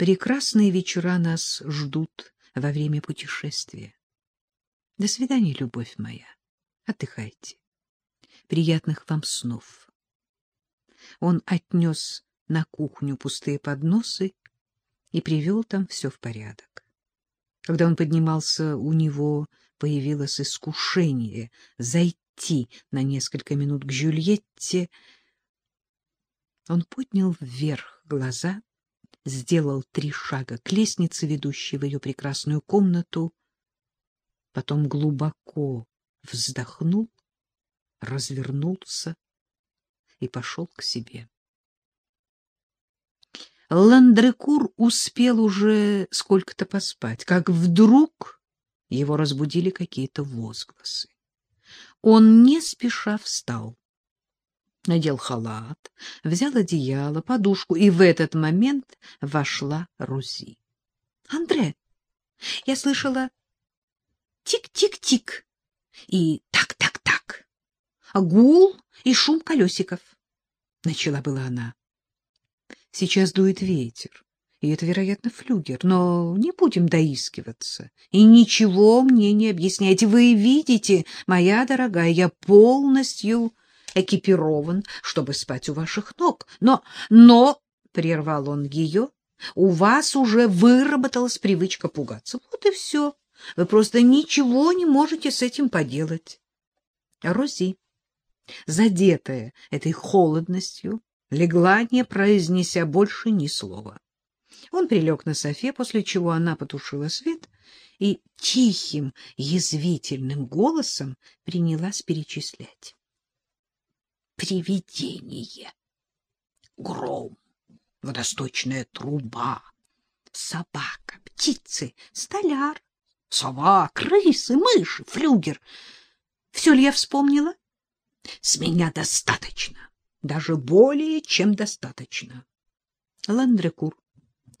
Прекрасные вечера нас ждут во время путешествия. До свидания, любовь моя. Отдыхайте. Приятных вам снов. Он отнес на кухню пустые подносы и привел там все в порядок. Когда он поднимался, у него появилось искушение зайти на несколько минут к Жюльетте. Он поднял вверх глаза, сделал три шага к лестнице, ведущей в ее прекрасную комнату, потом глубоко вздохнул, развернулся и пошел к себе. Ландрекур успел уже сколько-то поспать, как вдруг его разбудили какие-то возгласы. Он не спеша встал, надел халат, взял одеяло, подушку, и в этот момент вошла Рузи. — Андре, я слышала тик-тик-тик и так-так-так, гул и шум колесиков. Начала была она. Сейчас дует ветер, и это, вероятно, флюгер, но не будем доискиваться. И ничего мне не объясняйте. Вы видите, моя дорогая, я полностью экипирован, чтобы спать у ваших ног. Но, но, — прервал он ее, — у вас уже выработалась привычка пугаться. Вот и все. Вы просто ничего не можете с этим поделать. Рози, задетая этой холодностью, легла, не произнеся больше ни слова. Он прилег на софе, после чего она потушила свет и тихим, язвительным голосом принялась перечислять. Привидение, гром, водосточная труба, собака, птицы, столяр, сова, крысы, мыши, флюгер. Все ли я вспомнила? С меня достаточно даже более чем достаточно. Ландрекур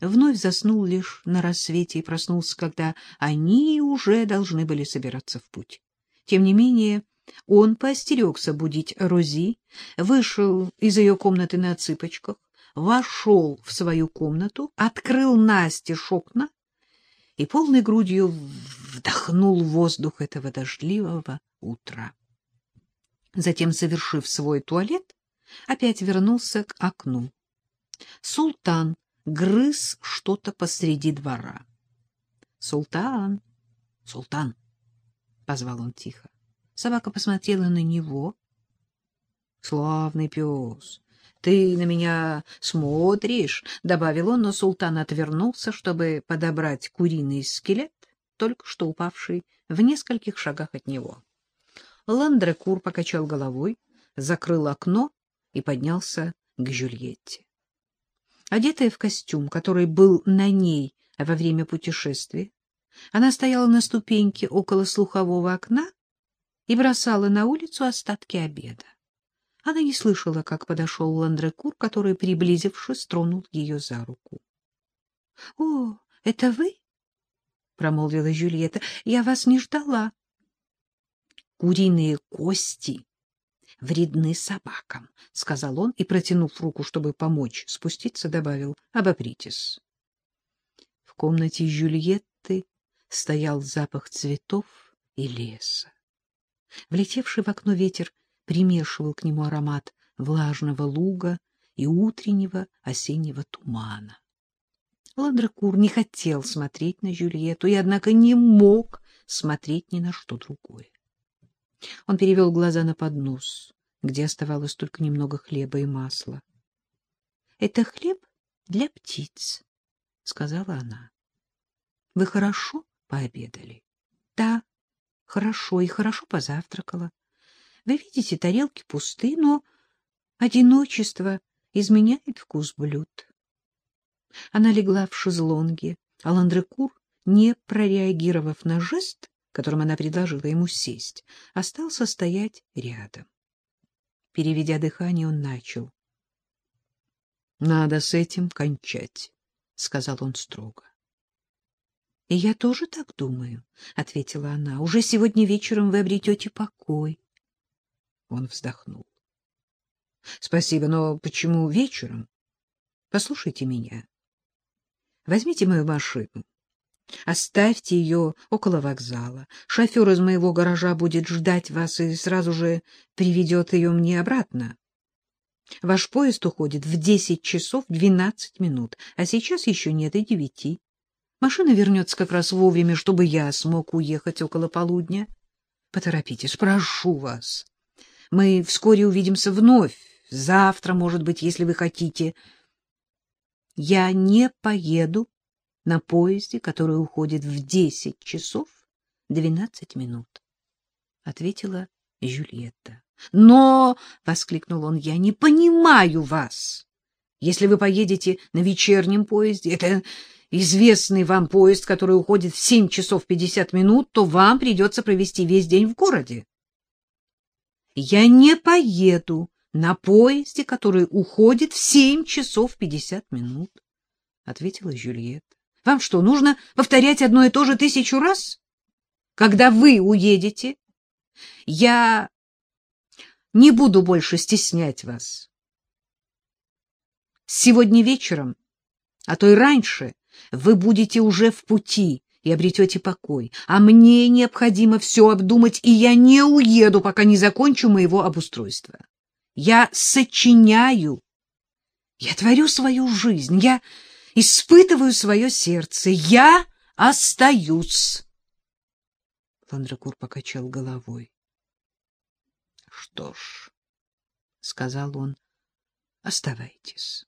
вновь заснул лишь на рассвете и проснулся, когда они уже должны были собираться в путь. Тем не менее, он поостерегся будить Рози, вышел из ее комнаты на цыпочках, вошел в свою комнату, открыл Насте окна и полной грудью вдохнул воздух этого дождливого утра. Затем, совершив свой туалет, опять вернулся к окну. Султан грыз что-то посреди двора. — Султан! Султан! — позвал он тихо. Собака посмотрела на него. — Славный пес! Ты на меня смотришь, — добавил он, но султан отвернулся, чтобы подобрать куриный скелет, только что упавший в нескольких шагах от него. Ландрекур покачал головой, закрыл окно и поднялся к Жюльетте. Одетая в костюм, который был на ней во время путешествия, она стояла на ступеньке около слухового окна и бросала на улицу остатки обеда. Она не слышала, как подошел Ландрекур, который, приблизившись, тронул ее за руку. — О, это вы? — промолвила Жюльетта. — Я вас не ждала. — Куриные кости вредны собакам, — сказал он и, протянув руку, чтобы помочь спуститься, добавил, — обопритесь. В комнате Жюльетты стоял запах цветов и леса. Влетевший в окно ветер примешивал к нему аромат влажного луга и утреннего осеннего тумана. Ладракур не хотел смотреть на Жюльетту и, однако, не мог смотреть ни на что другое. Он перевел глаза на поднос где оставалось только немного хлеба и масла. — Это хлеб для птиц, — сказала она. — Вы хорошо пообедали? — Да, хорошо, и хорошо позавтракала. Вы видите, тарелки пусты, но одиночество изменяет вкус блюд. Она легла в шезлонге, а Ландрекур, не прореагировав на жест, которым она предложила ему сесть, остался стоять рядом. Переведя дыхание, он начал. — Надо с этим кончать, — сказал он строго. — я тоже так думаю, — ответила она. — Уже сегодня вечером вы обретете покой. Он вздохнул. — Спасибо, но почему вечером? Послушайте меня. Возьмите мою машину. Оставьте ее около вокзала. Шофер из моего гаража будет ждать вас и сразу же приведет ее мне обратно. Ваш поезд уходит в десять часов двенадцать минут, а сейчас еще нет и девяти. Машина вернется как раз вовремя, чтобы я смог уехать около полудня. Поторопитесь, прошу вас. Мы вскоре увидимся вновь. Завтра, может быть, если вы хотите. Я не поеду на поезде, который уходит в десять часов двенадцать минут, — ответила Жюльетта. — Но, — воскликнул он, — я не понимаю вас. Если вы поедете на вечернем поезде, это известный вам поезд, который уходит в семь часов пятьдесят минут, то вам придется провести весь день в городе. — Я не поеду на поезде, который уходит в семь часов пятьдесят минут, — ответила Жюльетта. — Вам что, нужно повторять одно и то же тысячу раз? Когда вы уедете, я не буду больше стеснять вас. Сегодня вечером, а то и раньше, вы будете уже в пути и обретете покой, а мне необходимо все обдумать, и я не уеду, пока не закончу моего обустройства. Я сочиняю, я творю свою жизнь, я испытываю свое сердце, я остаюсь. Ландракур покачал головой. — Что ж, — сказал он, — оставайтесь.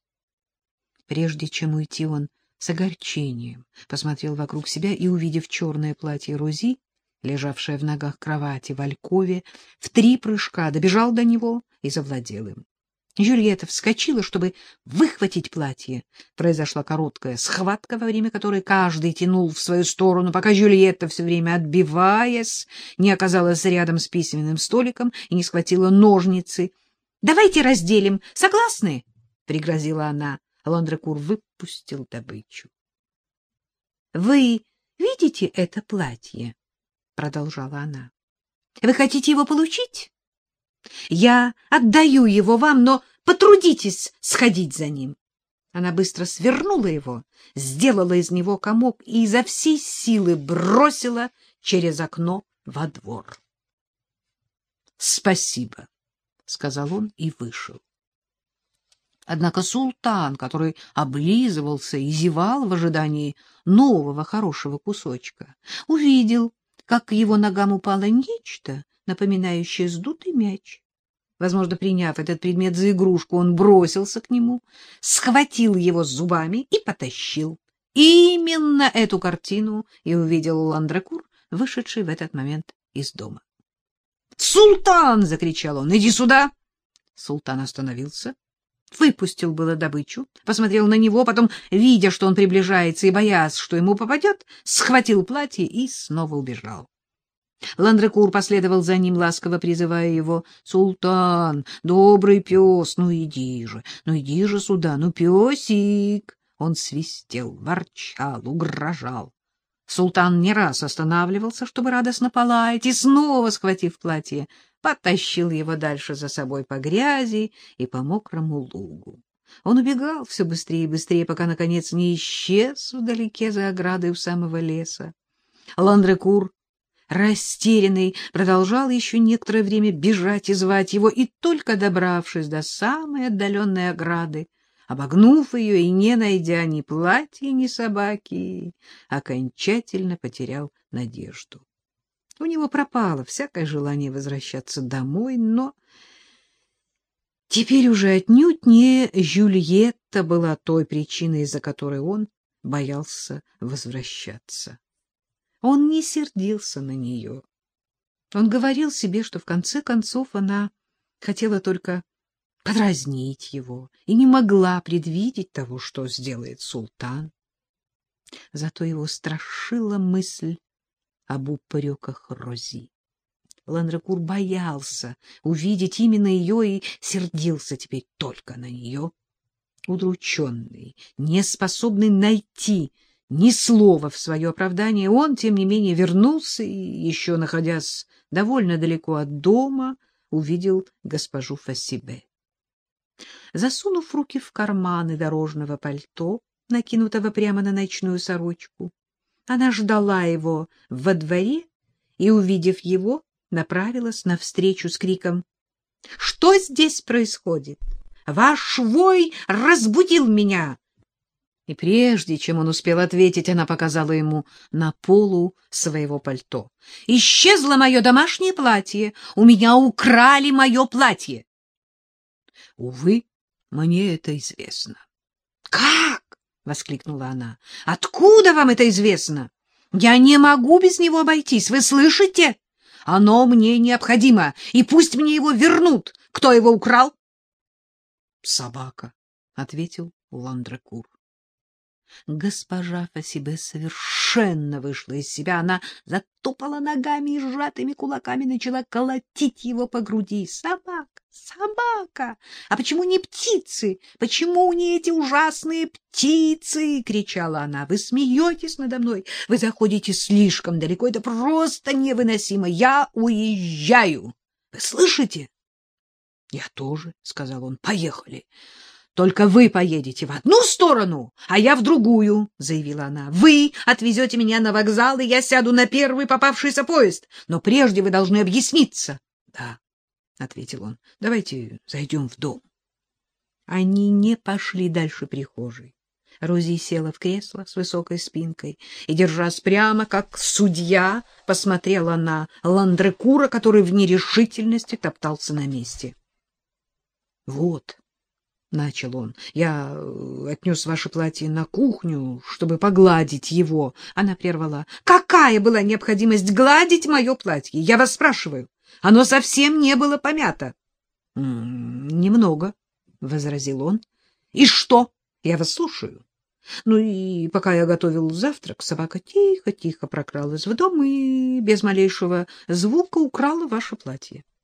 Прежде чем уйти, он с огорчением посмотрел вокруг себя и, увидев черное платье Рози, лежавшее в ногах кровати в Алькове, в три прыжка добежал до него и завладел им. Жюльетта вскочила, чтобы выхватить платье. Произошла короткая схватка, во время которой каждый тянул в свою сторону, пока Жюльетта, все время отбиваясь, не оказалась рядом с письменным столиком и не схватила ножницы. — Давайте разделим. Согласны? — пригрозила она. Лондрекур выпустил добычу. — Вы видите это платье? — продолжала она. — Вы хотите его получить? Я отдаю его вам, но потрудитесь сходить за ним. Она быстро свернула его, сделала из него комок и изо всей силы бросила через окно во двор. — Спасибо, — сказал он и вышел. Однако султан, который облизывался и зевал в ожидании нового хорошего кусочка, увидел, как к его ногам упало нечто, напоминающее сдутый мяч. Возможно, приняв этот предмет за игрушку, он бросился к нему, схватил его зубами и потащил. Именно эту картину и увидел Ландракур, вышедший в этот момент из дома. «Султан!» — закричал он. «Иди сюда!» Султан остановился, выпустил было добычу, посмотрел на него, потом, видя, что он приближается и боясь, что ему попадет, схватил платье и снова убежал. Ландрекур последовал за ним, ласково призывая его. — Султан, добрый пес, ну иди же, ну иди же сюда, ну песик! Он свистел, ворчал, угрожал. Султан не раз останавливался, чтобы радостно полаять, и снова, схватив платье, потащил его дальше за собой по грязи и по мокрому лугу. Он убегал все быстрее и быстрее, пока, наконец, не исчез вдалеке за оградой у самого леса. Ландрекур растерянный, продолжал еще некоторое время бежать и звать его, и только добравшись до самой отдаленной ограды, обогнув ее и не найдя ни платья, ни собаки, окончательно потерял надежду. У него пропало всякое желание возвращаться домой, но теперь уже отнюдь не Жюльетта была той причиной, из-за которой он боялся возвращаться. Он не сердился на нее. Он говорил себе, что в конце концов она хотела только подразнить его и не могла предвидеть того, что сделает султан. Зато его страшила мысль об упреках Рози. Ланрекур боялся увидеть именно ее и сердился теперь только на нее. Удрученный, неспособный найти ни слова в свое оправдание, он, тем не менее, вернулся и, еще находясь довольно далеко от дома, увидел госпожу Фассибе. Засунув руки в карманы дорожного пальто, накинутого прямо на ночную сорочку. Она ждала его во дворе и, увидев его, направилась навстречу с криком «Что здесь происходит? Ваш вой разбудил меня!» И прежде чем он успел ответить, она показала ему на полу своего пальто. «Исчезло мое домашнее платье! У меня украли мое платье!» «Увы, мне это известно». «Как?» — воскликнула она. «Откуда вам это известно? Я не могу без него обойтись, вы слышите? Оно мне необходимо, и пусть мне его вернут. Кто его украл?» «Собака», — ответил Ландрекур. Госпожа Фасибе совершенно вышла из себя. Она затопала ногами и сжатыми кулаками начала колотить его по груди. «Собака! Собака! А почему не птицы? Почему не эти ужасные птицы?» — кричала она. «Вы смеетесь надо мной? Вы заходите слишком далеко. Это просто невыносимо. Я уезжаю. Вы слышите?» «Я тоже», — сказал он. «Поехали». Только вы поедете в одну сторону, а я в другую, — заявила она. Вы отвезете меня на вокзал, и я сяду на первый попавшийся поезд. Но прежде вы должны объясниться. — Да, — ответил он. — Давайте зайдем в дом. Они не пошли дальше прихожей. Рози села в кресло с высокой спинкой и, держась прямо, как судья, посмотрела на Ландрекура, который в нерешительности топтался на месте. — Вот, — начал он. — Я э, отнес ваше платье на кухню, чтобы погладить его. Она прервала. — Какая была необходимость гладить мое платье? Я вас спрашиваю. Оно совсем не было помято. — Немного, — возразил он. — И что? Я вас слушаю. Ну и пока я готовил завтрак, собака тихо-тихо прокралась в дом и без малейшего звука украла ваше платье. —